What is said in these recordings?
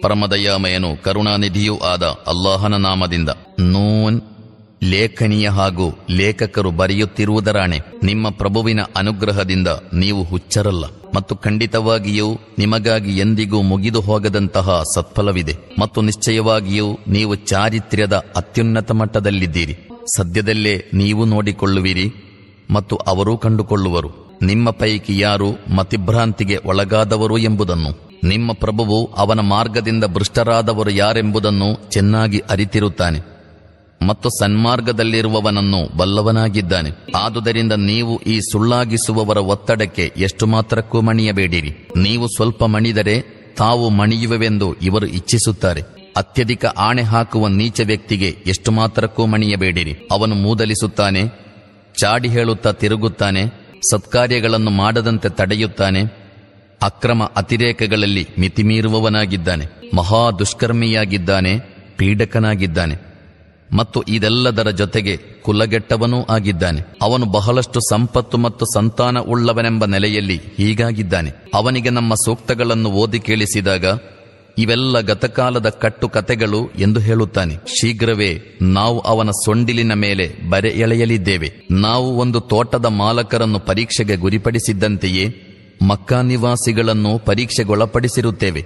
ಪರಮದಯಾಮಯನು ಕರುಣಾನಿಧಿಯೂ ಆದ ಅಲ್ಲಾಹನ ನಾಮದಿಂದ ನೂನ್ ಲೇಖನೀಯ ಹಾಗೂ ಲೇಖಕರು ಬರೆಯುತ್ತಿರುವುದರಾಣೆ ನಿಮ್ಮ ಪ್ರಭುವಿನ ಅನುಗ್ರಹದಿಂದ ನೀವು ಹುಚ್ಚರಲ್ಲ. ಮತ್ತು ಖಂಡಿತವಾಗಿಯೂ ನಿಮಗಾಗಿ ಎಂದಿಗೂ ಮುಗಿದು ಹೋಗದಂತಹ ಸತ್ಫಲವಿದೆ. ಮತ್ತು ನಿಶ್ಚಯವಾಗಿಯೂ ನೀವು ಚಾರಿತ್ರ್ಯದ ಅತ್ಯುನ್ನತ ಮಟ್ಟದಲ್ಲಿದ್ದೀರಿ. ಸದ್ಯದಲ್ಲೇ ನೀವು ನೋಡಿಕೊಳ್ಳುವಿರಿ. ಮತ್ತು ಅವರೂ ಕಂಡುಕೊಳ್ಳುವರು. ನಿಮ್ಮ ಪೈಕಿ ಯಾರು ಮತಿಭ್ರಾಂತಿಗೆ ಒಳಗಾದವರು ಎಂಬುದನ್ನು. ನಿಮ್ಮ ಪ್ರಭುವು ಅವನ ಮಾರ್ಗದಿಂದ ಭ್ರಷ್ಟರಾದವರು ಯಾರೆಂಬುದನ್ನು ಚೆನ್ನಾಗಿ ಅರಿತಿರುತ್ತಾನೆ. ಮತ್ತು ಸನ್ಮಾರ್ಗದಲ್ಲಿರುವವನನ್ನು ಬಲ್ಲವನಾಗಿದ್ದಾನೆ. ಆದುದರಿಂದ ನೀವು ಈ ಸುಳ್ಳಾಗಿಸುವವರ ಒತ್ತಡಕ್ಕೆ ಎಷ್ಟು ಮಾತ್ರಕ್ಕೂ ಮಣಿಯಬೇಡಿರಿ. ನೀವು ಸ್ವಲ್ಪ ಮಣಿದರೆ ತಾವು ಮಣಿಯುವೆವೆಂದು ಇವರು ಇಚ್ಛಿಸುತ್ತಾರೆ. ಅತ್ಯಧಿಕ ಆಣೆ ಹಾಕುವ ನೀಚ ವ್ಯಕ್ತಿಗೆ ಎಷ್ಟು ಮಾತ್ರಕ್ಕೂ ಮಣಿಯಬೇಡಿರಿ. ಅವನು ಮೂದಲಿಸುತ್ತಾನೆ, ಚಾಡಿ ಹೇಳುತ್ತಾ ತಿರುಗುತ್ತಾನೆ ಸತ್ಕಾರ್ಯಗಳನ್ನು ಮಾಡದಂತೆ ತಡೆಯುತ್ತಾನೆ. ಅಕ್ರಮ ಅತಿರೇಕಗಳಲ್ಲಿ ಮಿತಿಮೀರುವವನಾಗಿದ್ದಾನೆ. ಮಹಾ ದುಷ್ಕರ್ಮಿಯಾಗಿದ್ದಾನೆ. ಪೀಡಕನಾಗಿದ್ದಾನೆ. ಮತ್ತು ಇದೆಲ್ಲದರ ಜೊತೆಗೆ ಕುಲಗೆಟ್ಟವನೂ ಆಗಿದ್ದಾನೆ. ಅವನು ಬಹಳಷ್ಟು ಸಂಪತ್ತು ಮತ್ತು ಸಂತಾನ ಉಳ್ಳವನೆಂಬ ನೆಲೆಯಲ್ಲಿ ಹೀಗಾಗಿದ್ದಾನೆ. ಅವನಿಗೆ ನಮ್ಮ ಸೂಕ್ತಗಳನ್ನು ಓದಿ ಕೇಳಿಸಿದಾಗ ಇವೆಲ್ಲ ಗತಕಾಲದ ಕಟ್ಟು ಕತೆಗಳು ಎಂದು ಹೇಳುತ್ತಾನೆ. ಶೀಘ್ರವೇ ನಾವು ಅವನ ಸೊಂಡಿಲಿನ ಮೇಲೆ ಬರೆ ಎಳೆಯಲಿದ್ದೇವೆ. ನಾವು ಒಂದು ತೋಟದ ಮಾಲಕರನ್ನು ಪರೀಕ್ಷೆಗೆ ಗುರಿಪಡಿಸಿದ್ದಂತೆಯೇ ಮಕ್ಕಾ ನಿವಾಸಿಗಳನ್ನು ಪರೀಕ್ಷೆಗೊಳಪಡಿಸಿರುತ್ತೇವೆ.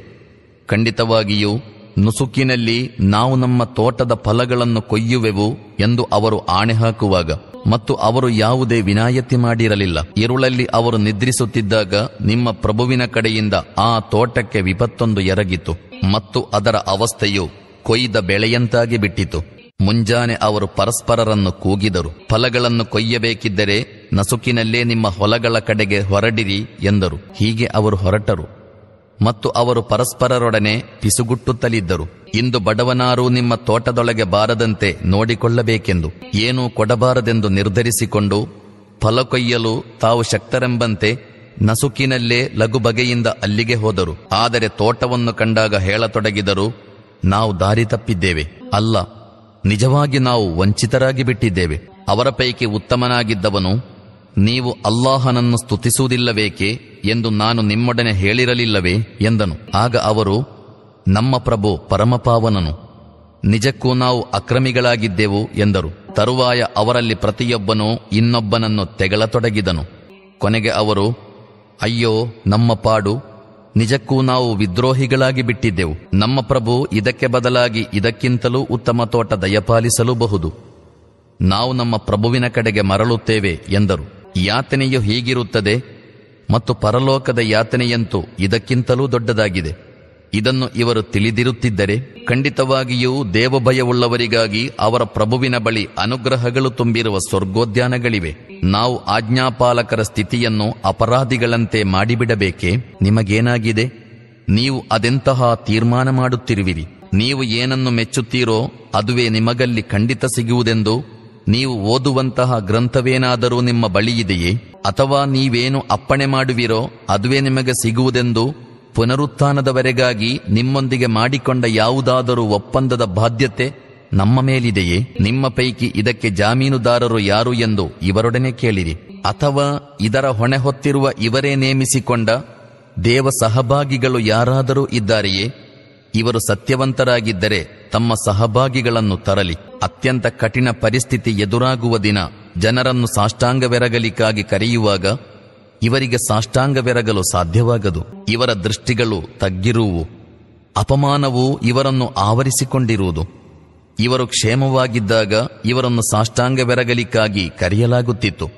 ಖಂಡಿತವಾಗಿಯೂ ನುಸುಕಿನಲ್ಲಿ ನಾವು ನಮ್ಮ ತೋಟದ ಫಲಗಳನ್ನು ಕೊಯ್ಯುವೆವು ಎಂದು ಅವರು ಆಣೆ ಹಾಕುವಾಗ ಮತ್ತು ಅವರು ಯಾವುದೇ ವಿನಾಯತಿ ಮಾಡಿರಲಿಲ್ಲ. ಇರುಳಲ್ಲಿ ಅವರು ನಿದ್ರಿಸುತ್ತಿದ್ದಾಗ ನಿಮ್ಮ ಪ್ರಭುವಿನ ಕಡೆಯಿಂದ ಆ ತೋಟಕ್ಕೆ ವಿಪತ್ತೊಂದು ಎರಗಿತು ಮತ್ತು ಅದರ ಅವಸ್ಥೆಯು ಕೊಯ್ದ ಬೆಳೆಯಂತಾಗಿ ಬಿಟ್ಟಿತು. ಮುಂಜಾನೆ ಅವರು ಪರಸ್ಪರರನ್ನು ಕೂಗಿದರು. ಫಲಗಳನ್ನು ಕೊಯ್ಯಬೇಕಿದ್ದರೆ ನಸುಕಿನಲ್ಲೇ ನಿಮ್ಮ ಹೊಲಗಳ ಕಡೆಗೆ ಹೊರಡಿರಿ ಎಂದರು. ಹೀಗೆ ಅವರು ಹೊರಟರು. ಮತ್ತು ಅವರು ಪರಸ್ಪರರೊಡನೆ ಪಿಸುಗುಟ್ಟುತ್ತಲಿದ್ದರು. ಇಂದು ಬಡವನಾರು ನಿಮ್ಮ ತೋಟದೊಳಗೆ ಬಾರದಂತೆ ನೋಡಿಕೊಳ್ಳಬೇಕೆಂದು. ಏನೂ ಕೊಡಬಾರದೆಂದು ನಿರ್ಧರಿಸಿಕೊಂಡು ಫಲ ಕೊಯ್ಯಲು ತಾವು ಶಕ್ತರೆಂಬಂತೆ ನಸುಕಿನಲ್ಲೇ ಲಘು ಬಗೆಯಿಂದ ಅಲ್ಲಿಗೆ ಹೋದರು. ಆದರೆ ತೋಟವನ್ನು ಕಂಡಾಗ ಹೇಳತೊಡಗಿದರು, ನಾವು ದಾರಿ ತಪ್ಪಿದ್ದೇವೆ. ಅಲ್ಲ, ನಿಜವಾಗಿ ನಾವು ವಂಚಿತರಾಗಿ ಬಿಟ್ಟಿದ್ದೇವೆ ಅವರ ಪೈಕಿ ಉತ್ತಮನಾಗಿದ್ದವನು ನೀವು ಅಲ್ಲಾಹನನ್ನು ಸ್ತುತಿಸುವುದಿಲ್ಲವೇಕೆ ಎಂದು ನಾನು ನಿಮ್ಮೊಡನೆ ಹೇಳಿರಲಿಲ್ಲವೇ ಎಂದನು. ಆಗ ಅವರು, ನಮ್ಮ ಪ್ರಭು ಪರಮಪಾವನನು, ನಿಜಕ್ಕೂ ನಾವು ಅಕ್ರಮಿಗಳಾಗಿದ್ದೆವು ಎಂದರು. ತರುವಾಯ ಅವರಲ್ಲಿ ಪ್ರತಿಯೊಬ್ಬನೂ ಇನ್ನೊಬ್ಬನನ್ನು ತೆಗಳತೊಡಗಿದನು. ಕೊನೆಗೆ ಅವರು, ಅಯ್ಯೋ, ನಮ್ಮ ಪಾಡು, ನಿಜಕ್ಕೂ ನಾವು ವಿದ್ರೋಹಿಗಳಾಗಿ ಬಿಟ್ಟಿದ್ದೆವು. ನಮ್ಮ ಪ್ರಭು ಇದಕ್ಕೆ ಬದಲಾಗಿ ಇದಕ್ಕಿಂತಲೂ ಉತ್ತಮ ತೋಟ ದಯಪಾಲಿಸಲೂಬಹುದು. ನಾವು ನಮ್ಮ ಪ್ರಭುವಿನ ಕಡೆಗೆ ಮರಳುತ್ತೇವೆ ಎಂದರು. ಯಾತನೆಯು ಹೀಗಿರುತ್ತದೆ ಮತ್ತು ಪರಲೋಕದ ಯಾತನೆಯಂತೂ ಇದಕ್ಕಿಂತಲೂ ದೊಡ್ಡದಾಗಿದೆ. ಇದನ್ನು ಇವರು ತಿಳಿದಿರುತ್ತಿದ್ದರೆ, ಖಂಡಿತವಾಗಿಯೂ ದೇವಭಯವುಳ್ಳವರಿಗಾಗಿ ಅವರ ಪ್ರಭುವಿನ ಬಳಿ ಅನುಗ್ರಹಗಳು ತುಂಬಿರುವ ಸ್ವರ್ಗೋದ್ಯಾನಗಳಿವೆ. ನಾವು ಆಜ್ಞಾಪಾಲಕರ ಸ್ಥಿತಿಯನ್ನು ಅಪರಾಧಿಗಳಂತೆ ಮಾಡಿಬಿಡಬೇಕೆ? ನಿಮಗೇನಾಗಿದೆ? ನೀವು ಅದೆಂತಹ ತೀರ್ಮಾನ ಮಾಡುತ್ತಿರುವಿರಿ? ನೀವು ಏನನ್ನು ಮೆಚ್ಚುತ್ತೀರೋ, ಅದುವೇ ನಿಮಗಲ್ಲಿ ಖಂಡಿತ ಸಿಗುವುದೆಂದು ನೀವು ಓದುವಂತಹ ಗ್ರಂಥವೇನಾದರೂ ನಿಮ್ಮ ಬಳಿಯಿದೆಯೇ? ಅಥವಾ ನೀವೇನು ಅಪ್ಪಣೆ ಮಾಡುವಿರೋ, ಅದುವೇ ನಿಮಗೆ ಸಿಗುವುದೆಂದು? ಪುನರುತ್ಥಾನದವರೆಗಾಗಿ ನಿಮ್ಮೊಂದಿಗೆ ಮಾಡಿಕೊಂಡ ಯಾವುದಾದರೂ ಒಪ್ಪಂದದ ಬಾಧ್ಯತೆ ನಮ್ಮ ಮೇಲಿದೆಯೇ? ನಿಮ್ಮ ಪೈಕಿ ಇದಕ್ಕೆ ಜಾಮೀನುದಾರರು ಯಾರು ಎಂದು ಇವರೊಡನೆ ಕೇಳಿರಿ. ಅಥವಾ ಇದರ ಹೊಣೆ ಹೊತ್ತಿರುವ ಇವರೇ ನೇಮಿಸಿಕೊಂಡ ದೇವ ಸಹಭಾಗಿಗಳು ಯಾರಾದರೂ ಇದ್ದಾರೆಯೇ? ಇವರು ಸತ್ಯವಂತರಾಗಿದ್ದರೆ ತಮ್ಮ ಸಹಭಾಗಿಗಳನ್ನು ತರಲಿ. ಅತ್ಯಂತ ಕಠಿಣ ಪರಿಸ್ಥಿತಿ ಎದುರಾಗುವ ದಿನ ಜನರನ್ನು ಸಾಷ್ಟಾಂಗವೆರಗಲಿಕ್ಕಾಗಿ ಕರೆಯುವಾಗ ಇವರಿಗೆ ಸಾಷ್ಟಾಂಗವೆರಗಲು ಸಾಧ್ಯವಾಗದು. ಇವರ ದೃಷ್ಟಿಗಳು ತಗ್ಗಿರುವು. ಅಪಮಾನವು ಇವರನ್ನು ಆವರಿಸಿಕೊಂಡಿರುವುದು. ಇವರು ಕ್ಷೇಮವಾಗಿದ್ದಾಗ ಇವರನ್ನು ಸಾಷ್ಟಾಂಗವೆರಗಲಿಕ್ಕಾಗಿ ಕರೆಯಲಾಗುತ್ತಿತ್ತು.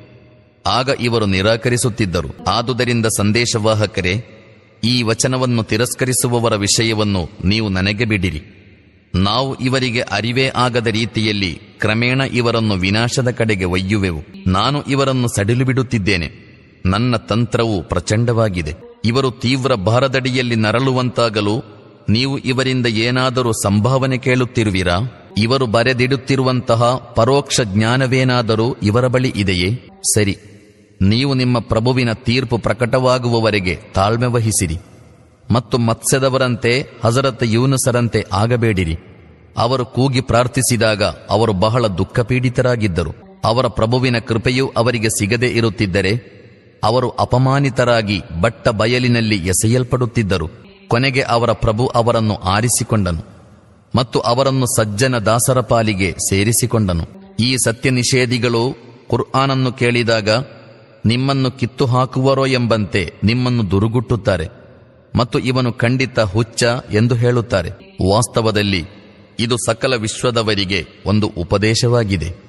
ಆಗ ಇವರು ನಿರಾಕರಿಸುತ್ತಿದ್ದರು. ಆದುದರಿಂದ ಸಂದೇಶವಾಹಕರೇ, ಈ ವಚನವನ್ನು ತಿರಸ್ಕರಿಸುವವರ ವಿಷಯವನ್ನು ನೀವು ನನಗೆ ಬಿಡಿರಿ. ನಾವು ಇವರಿಗೆ ಅರಿವೇ ಆಗದ ರೀತಿಯಲ್ಲಿ ಕ್ರಮೇಣ ಇವರನ್ನು ವಿನಾಶದ ಕಡೆಗೆ ಒಯ್ಯುವೆವು. ನಾನು ಇವರನ್ನು ಸಡಿಲು ಬಿಡುತ್ತಿದ್ದೇನೆ ನನ್ನ ತಂತ್ರವು ಪ್ರಚಂಡವಾಗಿದೆ. ಇವರು ತೀವ್ರ ಭಾರದಡಿಯಲ್ಲಿ ನರಳುವಂತಾಗಲು ನೀವು ಇವರಿಂದ ಏನಾದರೂ ಸಂಭಾವನೆ ಕೇಳುತ್ತಿರುವಿರಾ? ಇವರು ಬರೆದಿಡುತ್ತಿರುವಂತಹ ಪರೋಕ್ಷ ಜ್ಞಾನವೇನಾದರೂ ಇವರ ಬಳಿ ಇದೆಯೇ? ಸರಿ. ನೀವು ನಿಮ್ಮ ಪ್ರಭುವಿನ ತೀರ್ಪು ಪ್ರಕಟವಾಗುವವರೆಗೆ ತಾಳ್ಮೆ ವಹಿಸಿರಿ. ಮತ್ತು ಮತ್ಸ್ಯದವರಂತೆ, ಹಜರತ್ ಯೂನಸರಂತೆ ಆಗಬೇಡಿರಿ. ಅವರು ಕೂಗಿ ಪ್ರಾರ್ಥಿಸಿದಾಗ ಅವರು ಬಹಳ ದುಃಖಪೀಡಿತರಾಗಿದ್ದರು. ಅವರ ಪ್ರಭುವಿನ ಕೃಪೆಯು ಅವರಿಗೆ ಸಿಗದೇ ಇರುತ್ತಿದ್ದರೆ, ಅವರು ಅಪಮಾನಿತರಾಗಿ ಬಟ್ಟ ಬಯಲಿನಲ್ಲಿ ಎಸೆಯಲ್ಪಡುತ್ತಿದ್ದರು. ಕೊನೆಗೆ ಅವರ ಪ್ರಭು ಅವರನ್ನು ಆರಿಸಿಕೊಂಡನು ಮತ್ತು ಅವರನ್ನು ಸಜ್ಜನ ದಾಸರ ಪಾಲಿಗೆ ಸೇರಿಸಿಕೊಂಡನು. ಈ ಸತ್ಯ ನಿಷೇಧಿಗಳು ಕುರ್ಆನನ್ನು ಕೇಳಿದಾಗ, ನಿಮ್ಮನ್ನು ಕಿತ್ತು ಹಾಕುವರೋ ಎಂಬಂತೆ ನಿಮ್ಮನ್ನು ದುರುಗುಟ್ಟುತ್ತಾರೆ. ಮತ್ತು ಇವನು ಖಂಡಿತ ಹುಚ್ಚ ಎಂದು ಹೇಳುತ್ತಾರೆ. ವಾಸ್ತವದಲ್ಲಿ ಇದು ಸಕಲ ವಿಶ್ವದವರಿಗೆ ಒಂದು ಉಪದೇಶವಾಗಿದೆ.